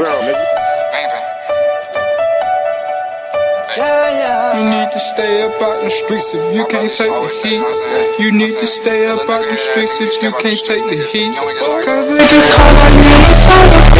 Girl, nigga. You need to stay up out the streets if you can't take the heat. You need to stay up out the streets if you can't take the heat. Cause it can call like me,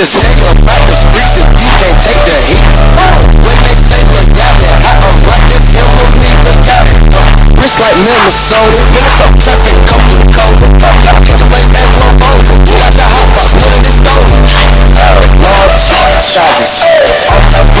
this up about the streets if you can't take the heat. When they say look y'all that hot, I'm like this him or me, look y'all that. Rich like Minnesota, from traffic, coke and cola. Catch a blaze that blow over. You got the hot box? that it is stolen? shot, shots.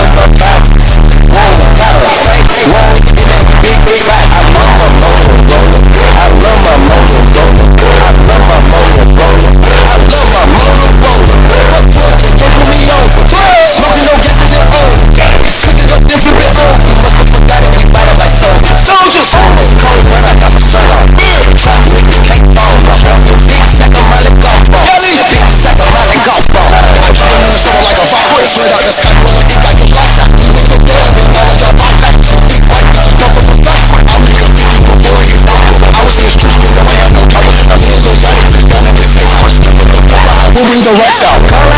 booty the rest out. Call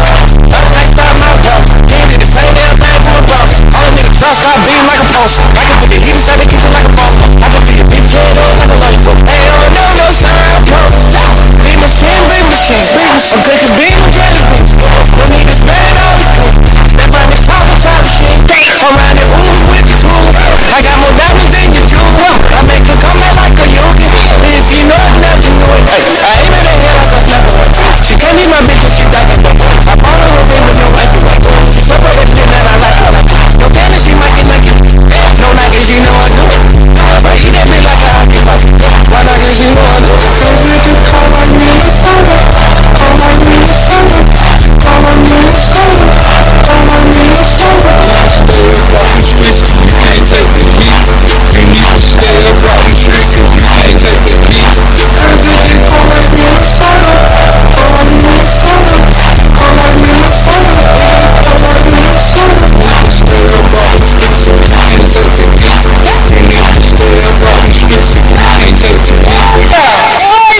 on. I can't stop my the same damn thing for a. All niggas stop like a poster. I can put the heat inside the kitchen like a bomb. I can be a bitch,